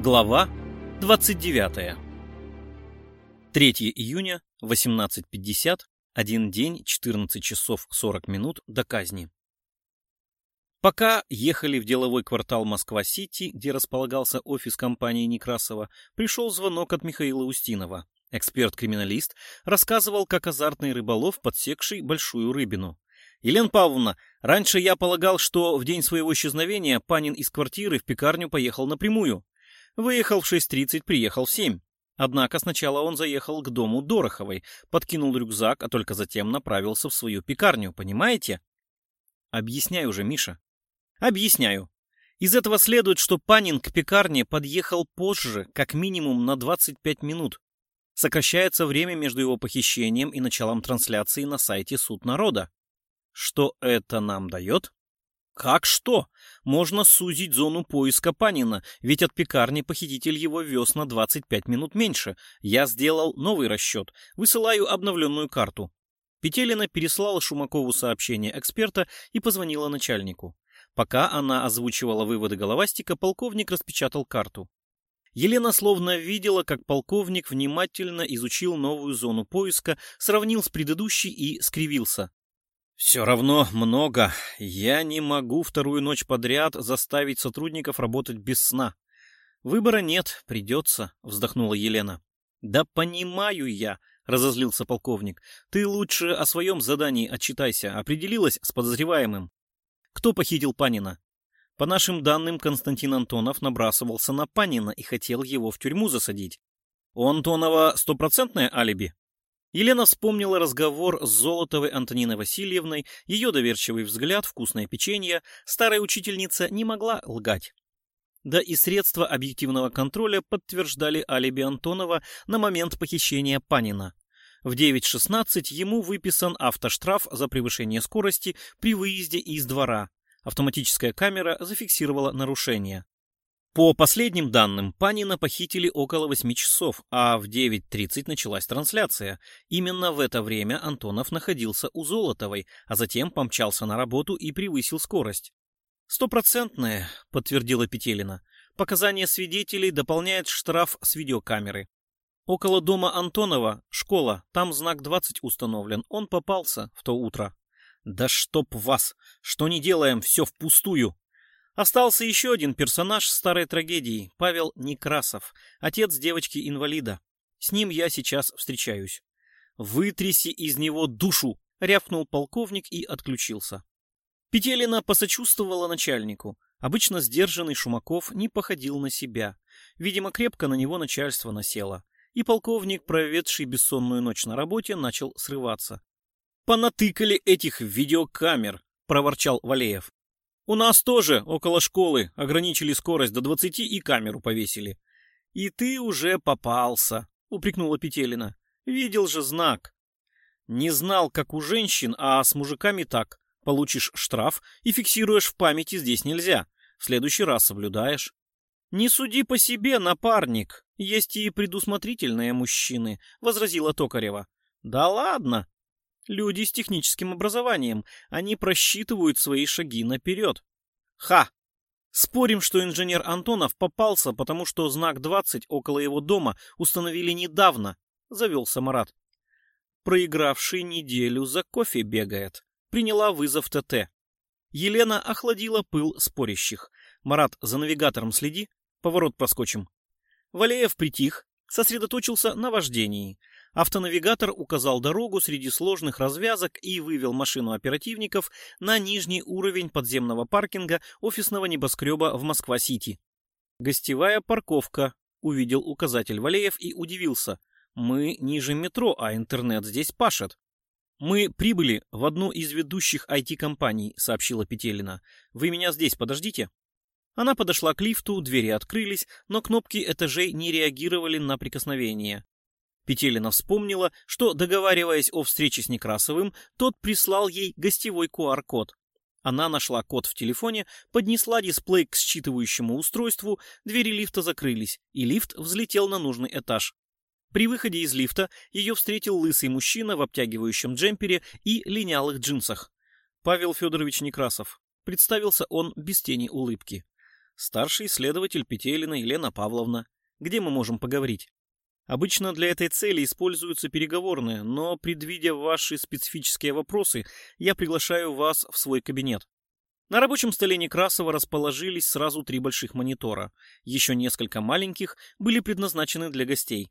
Глава 29. 3 июня, 18.50, один день, 14 часов 40 минут до казни. Пока ехали в деловой квартал Москва-Сити, где располагался офис компании Некрасова, пришел звонок от Михаила Устинова. Эксперт-криминалист рассказывал, как азартный рыболов, подсекший большую рыбину. «Елена Павловна, раньше я полагал, что в день своего исчезновения Панин из квартиры в пекарню поехал напрямую. Выехал в 6.30, приехал в 7. Однако сначала он заехал к дому Дороховой, подкинул рюкзак, а только затем направился в свою пекарню, понимаете? Объясняй уже, Миша. Объясняю. Из этого следует, что Панин к пекарне подъехал позже, как минимум на 25 минут. Сокращается время между его похищением и началом трансляции на сайте Суд народа. Что это нам дает? Как что? Можно сузить зону поиска Панина, ведь от пекарни похититель его вез на 25 минут меньше. Я сделал новый расчет. Высылаю обновленную карту. Петелина переслала Шумакову сообщение эксперта и позвонила начальнику. Пока она озвучивала выводы головастика, полковник распечатал карту. Елена словно видела, как полковник внимательно изучил новую зону поиска, сравнил с предыдущей и скривился. Все равно много. Я не могу вторую ночь подряд заставить сотрудников работать без сна. Выбора нет, придется, вздохнула Елена. Да понимаю я, разозлился полковник. Ты лучше о своем задании отчитайся. Определилась с подозреваемым. Кто похитил Панина? По нашим данным, Константин Антонов набрасывался на Панина и хотел его в тюрьму засадить. У Антонова стопроцентное алиби? Елена вспомнила разговор с Золотовой Антониной Васильевной, ее доверчивый взгляд, вкусное печенье. Старая учительница не могла лгать. Да и средства объективного контроля подтверждали алиби Антонова на момент похищения Панина. В 9.16 ему выписан автоштраф за превышение скорости при выезде из двора. Автоматическая камера зафиксировала нарушение. По последним данным, Панина похитили около 8 часов, а в 9.30 началась трансляция. Именно в это время Антонов находился у Золотовой, а затем помчался на работу и превысил скорость. «Стопроцентное», — подтвердила Петелина. «Показания свидетелей дополняет штраф с видеокамеры. Около дома Антонова школа, там знак 20 установлен. Он попался в то утро». «Да чтоб вас! Что не делаем, все впустую!» Остался еще один персонаж старой трагедии, Павел Некрасов, отец девочки-инвалида. С ним я сейчас встречаюсь. «Вытряси из него душу!» — рявкнул полковник и отключился. Петелина посочувствовала начальнику. Обычно сдержанный Шумаков не походил на себя. Видимо, крепко на него начальство насело. И полковник, проведший бессонную ночь на работе, начал срываться. «Понатыкали этих видеокамер!» — проворчал Валеев. У нас тоже около школы ограничили скорость до 20 и камеру повесили. И ты уже попался, упрекнула Петелина. Видел же знак. Не знал, как у женщин, а с мужиками так. Получишь штраф и фиксируешь в памяти здесь нельзя. В следующий раз соблюдаешь. Не суди по себе, напарник. Есть и предусмотрительные мужчины, возразила Токарева. Да ладно, Люди с техническим образованием. Они просчитывают свои шаги наперед. Ха! Спорим, что инженер Антонов попался, потому что знак 20 около его дома установили недавно, завелся Марат. Проигравший неделю за кофе бегает. Приняла вызов ТТ. Елена охладила пыл спорящих. Марат, за навигатором следи, поворот проскочим. Валеев притих, сосредоточился на вождении. Автонавигатор указал дорогу среди сложных развязок и вывел машину оперативников на нижний уровень подземного паркинга офисного небоскреба в Москва-Сити. «Гостевая парковка», — увидел указатель Валеев и удивился. «Мы ниже метро, а интернет здесь пашет». «Мы прибыли в одну из ведущих IT-компаний», — сообщила Петелина. «Вы меня здесь подождите». Она подошла к лифту, двери открылись, но кнопки этажей не реагировали на прикосновение. Петелина вспомнила, что, договариваясь о встрече с Некрасовым, тот прислал ей гостевой QR-код. Она нашла код в телефоне, поднесла дисплей к считывающему устройству, двери лифта закрылись, и лифт взлетел на нужный этаж. При выходе из лифта ее встретил лысый мужчина в обтягивающем джемпере и линялых джинсах. Павел Федорович Некрасов. Представился он без тени улыбки. Старший исследователь Петелина Елена Павловна. Где мы можем поговорить? Обычно для этой цели используются переговорные, но, предвидя ваши специфические вопросы, я приглашаю вас в свой кабинет. На рабочем столе Некрасова расположились сразу три больших монитора. Еще несколько маленьких были предназначены для гостей.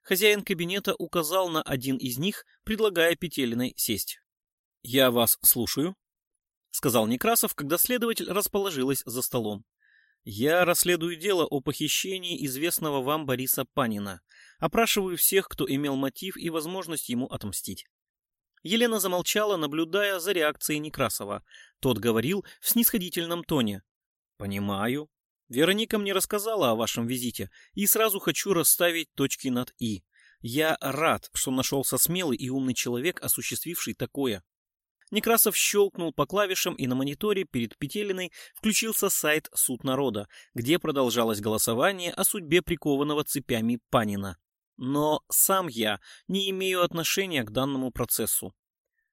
Хозяин кабинета указал на один из них, предлагая Петелиной сесть. «Я вас слушаю», — сказал Некрасов, когда следователь расположилась за столом. «Я расследую дело о похищении известного вам Бориса Панина. Опрашиваю всех, кто имел мотив и возможность ему отомстить. Елена замолчала, наблюдая за реакцией Некрасова. Тот говорил в снисходительном тоне. «Понимаю. Вероника мне рассказала о вашем визите, и сразу хочу расставить точки над «и». Я рад, что нашелся смелый и умный человек, осуществивший такое. Некрасов щелкнул по клавишам, и на мониторе перед Петелиной включился сайт «Суд народа», где продолжалось голосование о судьбе прикованного цепями Панина. Но сам я не имею отношения к данному процессу.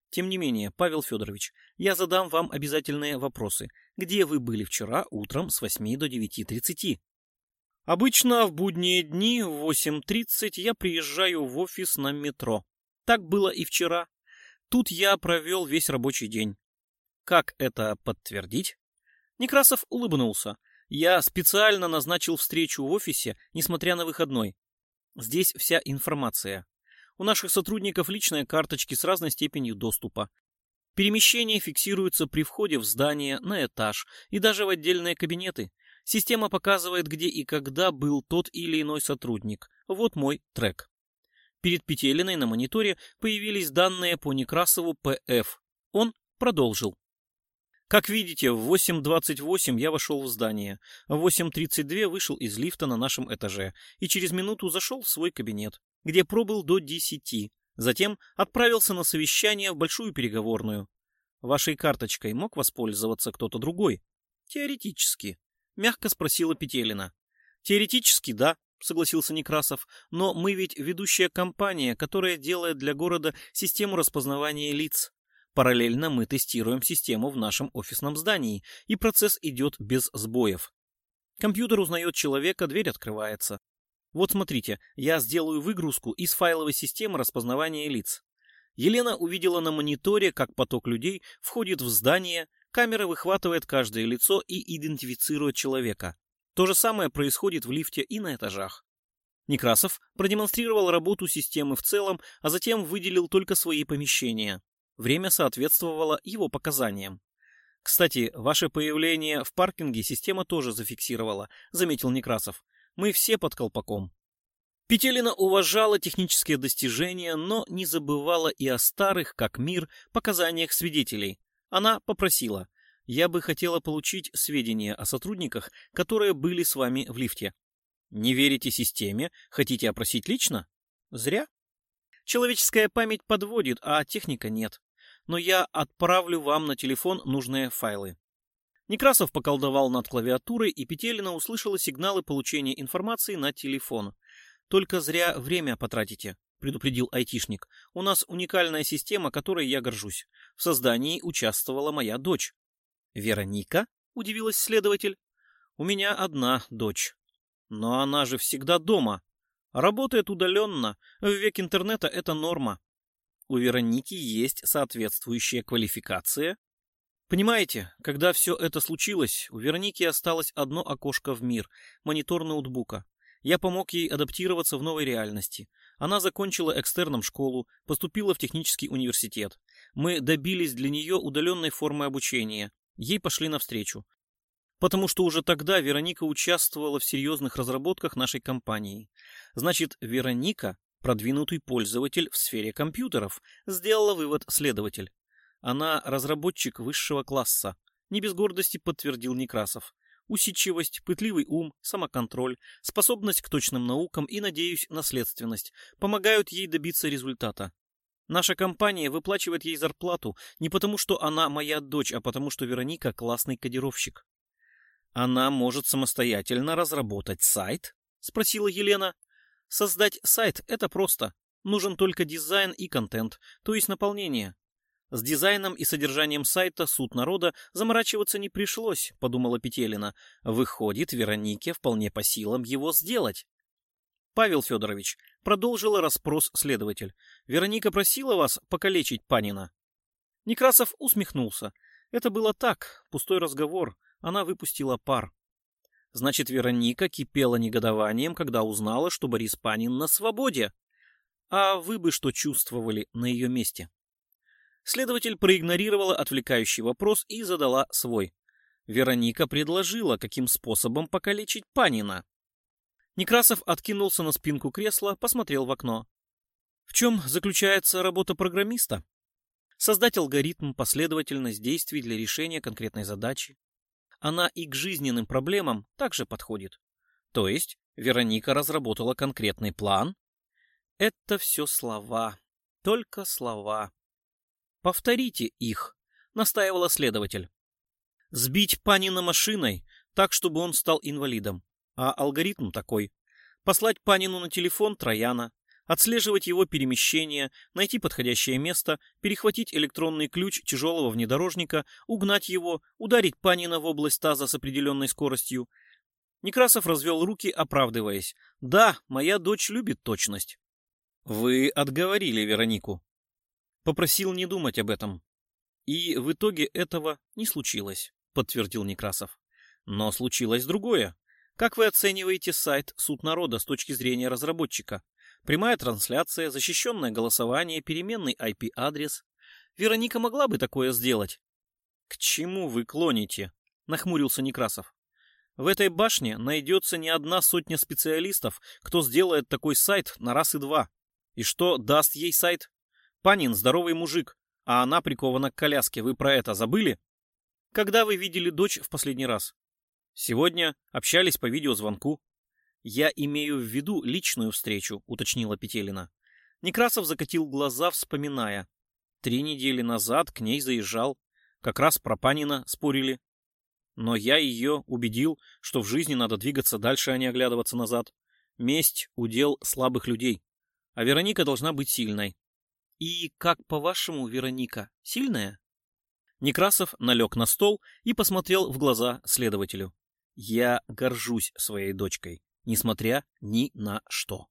Тем не менее, Павел Федорович, я задам вам обязательные вопросы. Где вы были вчера утром с 8 до 9.30? Обычно в будние дни в 8.30 я приезжаю в офис на метро. Так было и вчера. Тут я провел весь рабочий день. Как это подтвердить? Некрасов улыбнулся. Я специально назначил встречу в офисе, несмотря на выходной. Здесь вся информация. У наших сотрудников личные карточки с разной степенью доступа. Перемещение фиксируется при входе в здание, на этаж и даже в отдельные кабинеты. Система показывает, где и когда был тот или иной сотрудник. Вот мой трек. Перед Петелиной на мониторе появились данные по Некрасову ПФ. Он продолжил. Как видите, в 8.28 я вошел в здание, в 8.32 вышел из лифта на нашем этаже и через минуту зашел в свой кабинет, где пробыл до 10. Затем отправился на совещание в большую переговорную. Вашей карточкой мог воспользоваться кто-то другой? Теоретически. Мягко спросила Петелина. Теоретически, да, согласился Некрасов, но мы ведь ведущая компания, которая делает для города систему распознавания лиц. Параллельно мы тестируем систему в нашем офисном здании, и процесс идет без сбоев. Компьютер узнает человека, дверь открывается. Вот смотрите, я сделаю выгрузку из файловой системы распознавания лиц. Елена увидела на мониторе, как поток людей входит в здание, камера выхватывает каждое лицо и идентифицирует человека. То же самое происходит в лифте и на этажах. Некрасов продемонстрировал работу системы в целом, а затем выделил только свои помещения. Время соответствовало его показаниям. Кстати, ваше появление в паркинге система тоже зафиксировала, заметил Некрасов. Мы все под колпаком. Петелина уважала технические достижения, но не забывала и о старых, как мир, показаниях свидетелей. Она попросила, я бы хотела получить сведения о сотрудниках, которые были с вами в лифте. Не верите системе? Хотите опросить лично? Зря. Человеческая память подводит, а техника нет. Но я отправлю вам на телефон нужные файлы. Некрасов поколдовал над клавиатурой, и Петелина услышала сигналы получения информации на телефон. «Только зря время потратите», — предупредил айтишник. «У нас уникальная система, которой я горжусь. В создании участвовала моя дочь». «Вероника?» — удивилась следователь. «У меня одна дочь. Но она же всегда дома», Работает удаленно, в век интернета это норма. У Вероники есть соответствующая квалификация. Понимаете, когда все это случилось, у Вероники осталось одно окошко в мир, монитор ноутбука. Я помог ей адаптироваться в новой реальности. Она закончила экстерном школу, поступила в технический университет. Мы добились для нее удаленной формы обучения. Ей пошли навстречу потому что уже тогда Вероника участвовала в серьезных разработках нашей компании. Значит, Вероника – продвинутый пользователь в сфере компьютеров, сделала вывод следователь. Она разработчик высшего класса, не без гордости подтвердил Некрасов. Усидчивость, пытливый ум, самоконтроль, способность к точным наукам и, надеюсь, наследственность помогают ей добиться результата. Наша компания выплачивает ей зарплату не потому, что она моя дочь, а потому, что Вероника классный кодировщик. Она может самостоятельно разработать сайт? Спросила Елена. Создать сайт – это просто. Нужен только дизайн и контент, то есть наполнение. С дизайном и содержанием сайта «Суд народа» заморачиваться не пришлось, подумала Петелина. Выходит, Веронике вполне по силам его сделать. Павел Федорович, продолжила расспрос следователь. Вероника просила вас покалечить Панина. Некрасов усмехнулся. Это было так, пустой разговор. Она выпустила пар. Значит, Вероника кипела негодованием, когда узнала, что Борис Панин на свободе. А вы бы что чувствовали на ее месте? Следователь проигнорировала отвлекающий вопрос и задала свой. Вероника предложила, каким способом покалечить Панина. Некрасов откинулся на спинку кресла, посмотрел в окно. В чем заключается работа программиста? Создать алгоритм, последовательность действий для решения конкретной задачи. Она и к жизненным проблемам также подходит. То есть Вероника разработала конкретный план? Это все слова, только слова. «Повторите их», — настаивала следователь. «Сбить Панина машиной, так, чтобы он стал инвалидом. А алгоритм такой. Послать Панину на телефон Трояна, отслеживать его перемещение, найти подходящее место, перехватить электронный ключ тяжелого внедорожника, угнать его, ударить Панина в область таза с определенной скоростью. Некрасов развел руки, оправдываясь. «Да, моя дочь любит точность». «Вы отговорили Веронику», Попросил не думать об этом. И в итоге этого не случилось, подтвердил Некрасов. Но случилось другое. Как вы оцениваете сайт «Суд народа» с точки зрения разработчика? Прямая трансляция, защищенное голосование, переменный IP-адрес. Вероника могла бы такое сделать? К чему вы клоните? Нахмурился Некрасов. В этой башне найдется не одна сотня специалистов, кто сделает такой сайт на раз и два. И что даст ей сайт? Панин здоровый мужик, а она прикована к коляске. Вы про это забыли? Когда вы видели дочь в последний раз? Сегодня общались по видеозвонку. Я имею в виду личную встречу, уточнила Петелина. Некрасов закатил глаза, вспоминая. Три недели назад к ней заезжал. Как раз про Панина спорили. Но я ее убедил, что в жизни надо двигаться дальше, а не оглядываться назад. Месть — удел слабых людей. А Вероника должна быть сильной. И как, по-вашему, Вероника, сильная? Некрасов налег на стол и посмотрел в глаза следователю. Я горжусь своей дочкой, несмотря ни на что.